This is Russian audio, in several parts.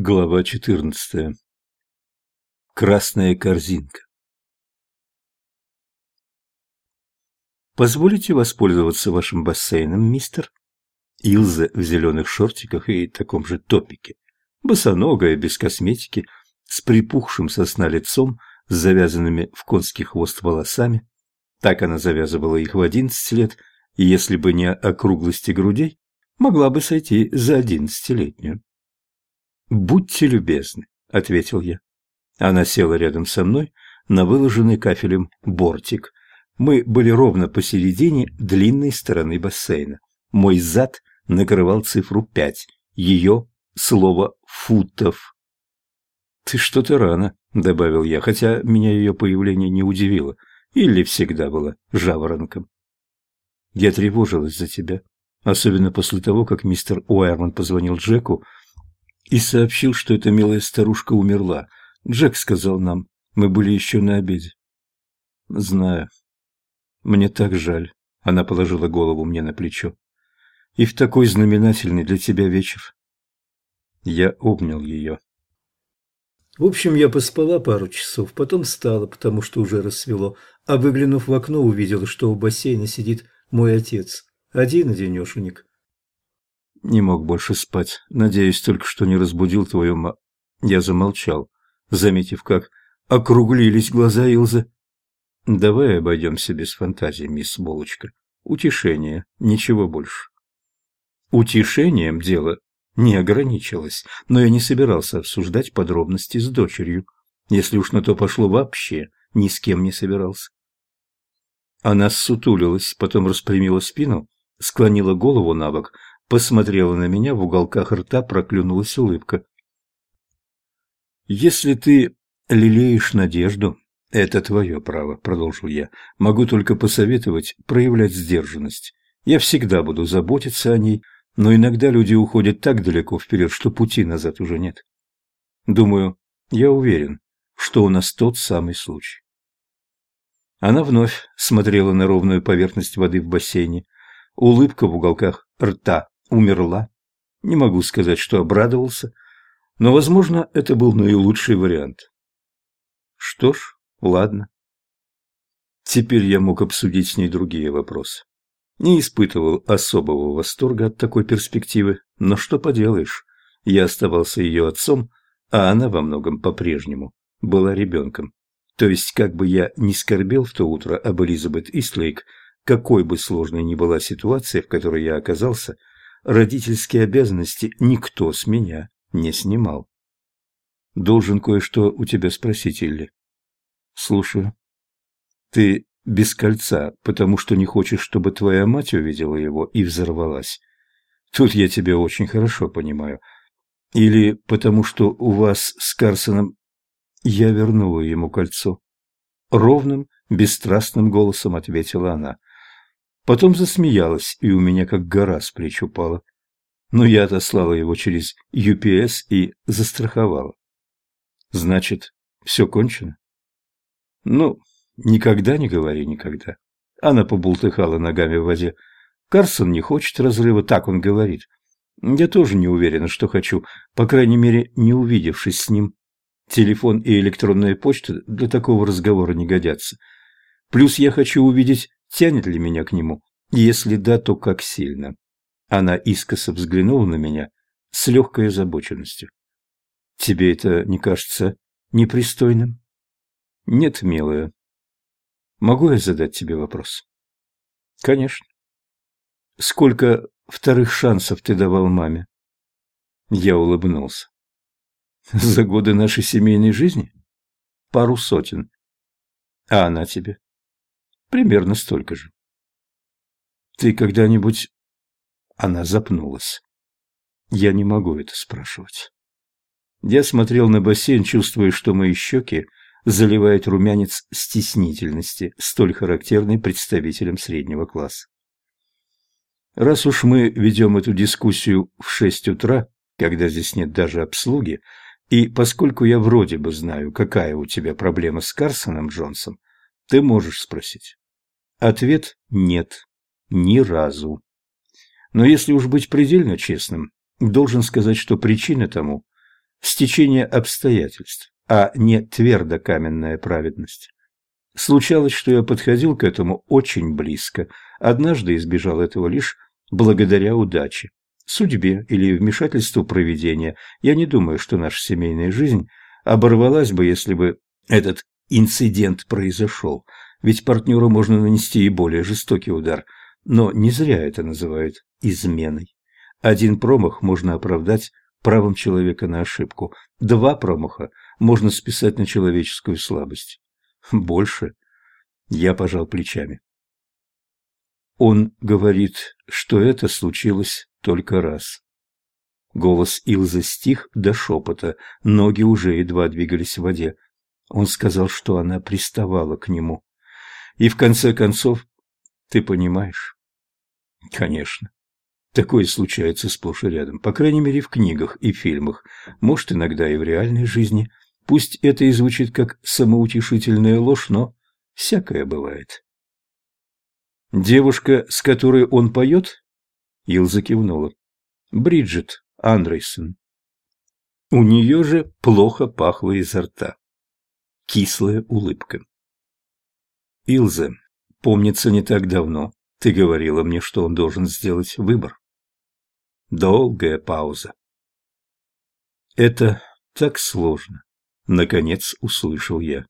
Глава 14. Красная корзинка. «Позволите воспользоваться вашим бассейном, мистер?» Илза в зеленых шортиках и таком же топике, босоногая, без косметики, с припухшим сосна лицом, с завязанными в конский хвост волосами. Так она завязывала их в одиннадцать лет, и если бы не округлости грудей, могла бы сойти за одиннадцатилетнюю. «Будьте любезны», — ответил я. Она села рядом со мной на выложенный кафелем бортик. Мы были ровно посередине длинной стороны бассейна. Мой зад накрывал цифру пять, ее слово «футов». «Ты что-то рано», — добавил я, хотя меня ее появление не удивило. Или всегда была жаворонком. Я тревожилась за тебя, особенно после того, как мистер Уайерман позвонил Джеку и сообщил, что эта милая старушка умерла. Джек сказал нам, мы были еще на обеде. Знаю. Мне так жаль. Она положила голову мне на плечо. И в такой знаменательный для тебя вечер. Я обнял ее. В общем, я поспала пару часов, потом встала, потому что уже рассвело, а выглянув в окно, увидела, что у бассейна сидит мой отец. Один-одинешенек. Не мог больше спать. Надеюсь только, что не разбудил твою ма... Я замолчал, заметив, как округлились глаза Илзы. Давай обойдемся без фантазии, мисс Булочка. Утешение, ничего больше. Утешением дело не ограничилось, но я не собирался обсуждать подробности с дочерью. Если уж на то пошло вообще, ни с кем не собирался. Она ссутулилась, потом распрямила спину, склонила голову на бок, посмотрела на меня, в уголках рта проклюнулась улыбка. «Если ты лелеешь надежду, это твое право», — продолжил я. «Могу только посоветовать проявлять сдержанность. Я всегда буду заботиться о ней, но иногда люди уходят так далеко вперед, что пути назад уже нет. Думаю, я уверен, что у нас тот самый случай». Она вновь смотрела на ровную поверхность воды в бассейне. Улыбка в уголках рта умерла. Не могу сказать, что обрадовался, но, возможно, это был наилучший вариант. Что ж, ладно. Теперь я мог обсудить с ней другие вопросы. Не испытывал особого восторга от такой перспективы, но что поделаешь, я оставался ее отцом, а она во многом по-прежнему была ребенком. То есть, как бы я ни скорбел в то утро об Элизабет Истлейк, какой бы сложной ни была ситуация, в которой я оказался – родительские обязанности никто с меня не снимал. Должен кое-что у тебя спросить, Илли. Слушаю. Ты без кольца, потому что не хочешь, чтобы твоя мать увидела его и взорвалась. Тут я тебя очень хорошо понимаю. Или потому что у вас с Карсоном... Я вернула ему кольцо. Ровным, бесстрастным голосом ответила она. Потом засмеялась, и у меня как гора с плеч упала. Но я отослала его через UPS и застраховала. Значит, все кончено? Ну, никогда не говори никогда. Она побултыхала ногами в воде. Карсон не хочет разрыва, так он говорит. Я тоже не уверена, что хочу, по крайней мере, не увидевшись с ним. Телефон и электронная почта для такого разговора не годятся. Плюс я хочу увидеть Тянет ли меня к нему? Если да, то как сильно? Она искоса взглянула на меня с легкой озабоченностью. Тебе это не кажется непристойным? Нет, милая. Могу я задать тебе вопрос? Конечно. Сколько вторых шансов ты давал маме? Я улыбнулся. За годы нашей семейной жизни? Пару сотен. А она тебе? Примерно столько же. Ты когда-нибудь... Она запнулась. Я не могу это спрашивать. Я смотрел на бассейн, чувствуя, что мои щеки заливает румянец стеснительности, столь характерный представителям среднего класса. Раз уж мы ведем эту дискуссию в шесть утра, когда здесь нет даже обслуги, и поскольку я вроде бы знаю, какая у тебя проблема с Карсоном Джонсом, ты можешь спросить. Ответ – нет. Ни разу. Но если уж быть предельно честным, должен сказать, что причина тому стечение обстоятельств, а не твердокаменная праведность. Случалось, что я подходил к этому очень близко, однажды избежал этого лишь благодаря удаче, судьбе или вмешательству провидения. Я не думаю, что наша семейная жизнь оборвалась бы, если бы этот инцидент произошел, ведь партнеру можно нанести и более жестокий удар, но не зря это называют изменой. Один промах можно оправдать правом человека на ошибку, два промаха можно списать на человеческую слабость. Больше я пожал плечами. Он говорит, что это случилось только раз. Голос Илзы стих до шепота, ноги уже едва двигались в воде. Он сказал, что она приставала к нему. И в конце концов, ты понимаешь? Конечно. Такое случается сплошь и рядом, по крайней мере в книгах и фильмах, может иногда и в реальной жизни. Пусть это и звучит как самоутешительная ложь, но всякое бывает. Девушка, с которой он поет? Илза кивнула. Бриджит Андрейсон. У нее же плохо пахло изо рта. Кислая улыбка. Илза, помнится, не так давно ты говорила мне, что он должен сделать выбор. Долгая пауза. Это так сложно. Наконец услышал я.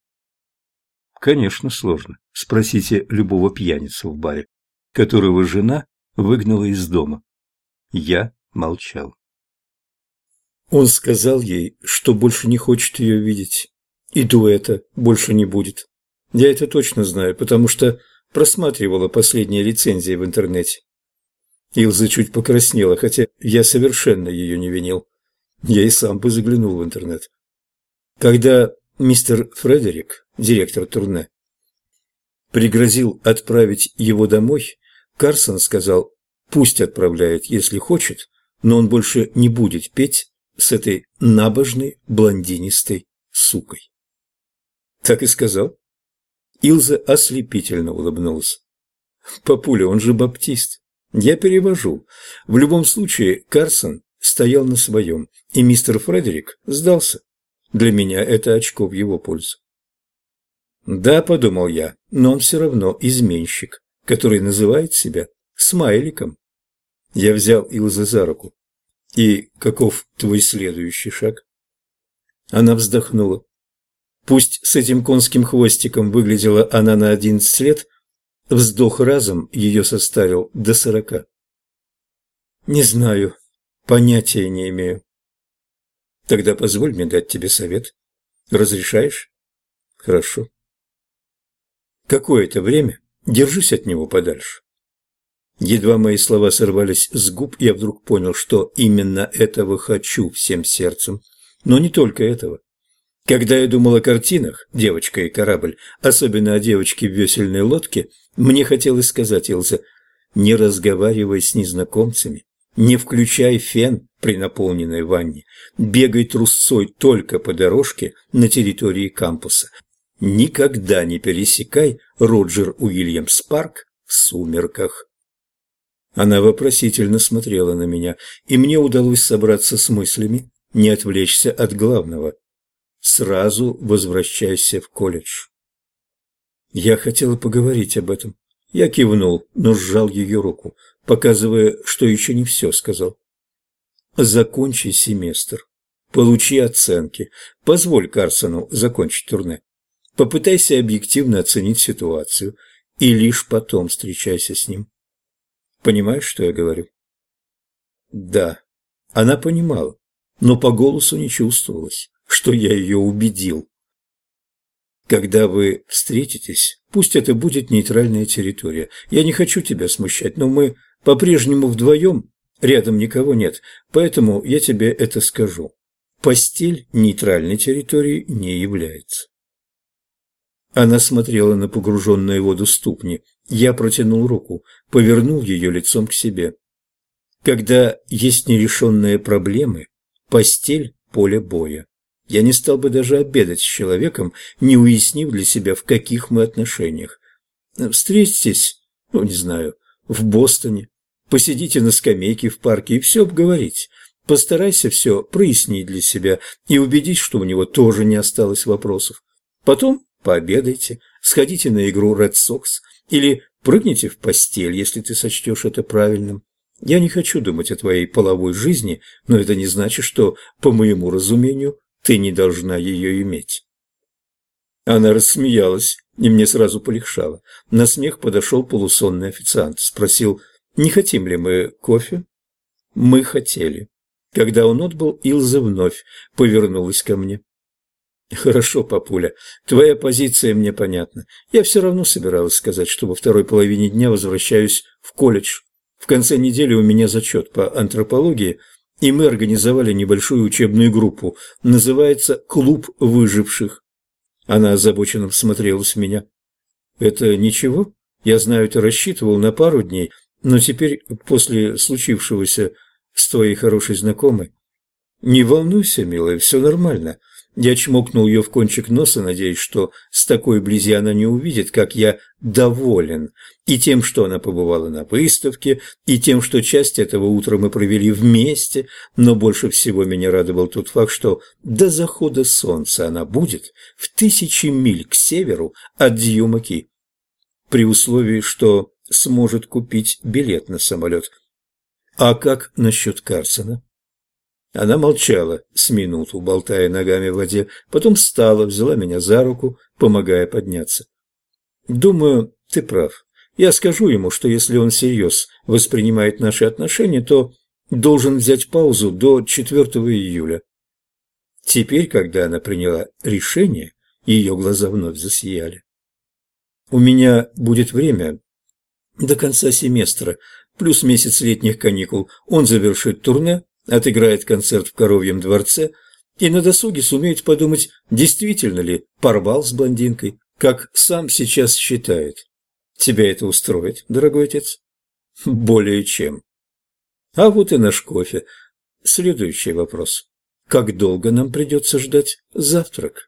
Конечно, сложно. Спросите любого пьяницу в баре, которого жена выгнала из дома. Я молчал. Он сказал ей, что больше не хочет ее видеть. И дуэта больше не будет. Я это точно знаю, потому что просматривала последние рецензии в интернете. Илза чуть покраснела, хотя я совершенно ее не винил. Я и сам бы заглянул в интернет. Когда мистер Фредерик, директор турне, пригрозил отправить его домой, Карсон сказал, пусть отправляет, если хочет, но он больше не будет петь с этой набожной блондинистой сукой. Так и сказал. Илза ослепительно улыбнулась. Папуля, он же баптист. Я перевожу. В любом случае, Карсон стоял на своем, и мистер Фредерик сдался. Для меня это очко в его пользу. Да, подумал я, но он все равно изменщик, который называет себя смайликом. Я взял Илза за руку. И каков твой следующий шаг? Она вздохнула. Пусть с этим конским хвостиком выглядела она на одиннадцать лет, вздох разом ее составил до сорока. Не знаю, понятия не имею. Тогда позволь мне дать тебе совет. Разрешаешь? Хорошо. Какое-то время держись от него подальше. Едва мои слова сорвались с губ, я вдруг понял, что именно этого хочу всем сердцем. Но не только этого. Когда я думал о картинах «Девочка и корабль», особенно о девочке в весельной лодке, мне хотелось сказать Илзе, не разговаривай с незнакомцами, не включай фен при наполненной ванне. Бегай трусцой только по дорожке на территории кампуса. Никогда не пересекай Роджер Уильямс Парк в сумерках. Она вопросительно смотрела на меня, и мне удалось собраться с мыслями, не отвлечься от главного. Сразу возвращайся в колледж. Я хотела поговорить об этом. Я кивнул, но сжал ее руку показывая, что еще не все сказал. Закончи семестр. Получи оценки. Позволь Карсону закончить турне. Попытайся объективно оценить ситуацию и лишь потом встречайся с ним. Понимаешь, что я говорю? Да, она понимала, но по голосу не чувствовалось, что я ее убедил. Когда вы встретитесь, пусть это будет нейтральная территория. Я не хочу тебя смущать, но мы по-прежнему вдвоем, рядом никого нет, поэтому я тебе это скажу. Постель нейтральной территории не является. Она смотрела на погруженные в воду ступни. Я протянул руку, повернул ее лицом к себе. Когда есть нерешенные проблемы, постель – поле боя. Я не стал бы даже обедать с человеком, не уяснив для себя, в каких мы отношениях. Встретитесь, ну, не знаю, в Бостоне, посидите на скамейке в парке и все обговорить. Постарайся все прояснить для себя и убедись, что у него тоже не осталось вопросов. Потом пообедайте, сходите на игру Red Sox или прыгните в постель, если ты сочтешь это правильным. Я не хочу думать о твоей половой жизни, но это не значит, что, по моему разумению, ты не должна ее иметь. Она рассмеялась, и мне сразу полегшало. На смех подошел полусонный официант, спросил, не хотим ли мы кофе? Мы хотели. Когда он отбыл, Илза вновь повернулась ко мне. «Хорошо, папуля, твоя позиция мне понятна. Я все равно собиралась сказать, что во второй половине дня возвращаюсь в колледж. В конце недели у меня зачет по антропологии, и мы организовали небольшую учебную группу. Называется «Клуб выживших». Она озабоченно всмотрелась в меня. «Это ничего? Я знаю, ты рассчитывал на пару дней, но теперь, после случившегося с твоей хорошей знакомой...» «Не волнуйся, милая, все нормально. Я чмокнул ее в кончик носа, надеясь, что с такой близи она не увидит, как я доволен и тем, что она побывала на выставке, и тем, что часть этого утра мы провели вместе, но больше всего меня радовал тот факт, что до захода солнца она будет в тысячи миль к северу от Дьюмаки, при условии, что сможет купить билет на самолет. А как насчет Карсона? Она молчала с минуту, болтая ногами в воде, потом встала, взяла меня за руку, помогая подняться. «Думаю, ты прав. Я скажу ему, что если он всерьез воспринимает наши отношения, то должен взять паузу до 4 июля». Теперь, когда она приняла решение, ее глаза вновь засияли. «У меня будет время до конца семестра, плюс месяц летних каникул. Он завершит турне, отыграет концерт в Коровьем дворце и на досуге сумеет подумать, действительно ли порвал с блондинкой, как сам сейчас считает. Тебя это устроит, дорогой отец? Более чем. А вот и наш кофе. Следующий вопрос. Как долго нам придется ждать завтрак?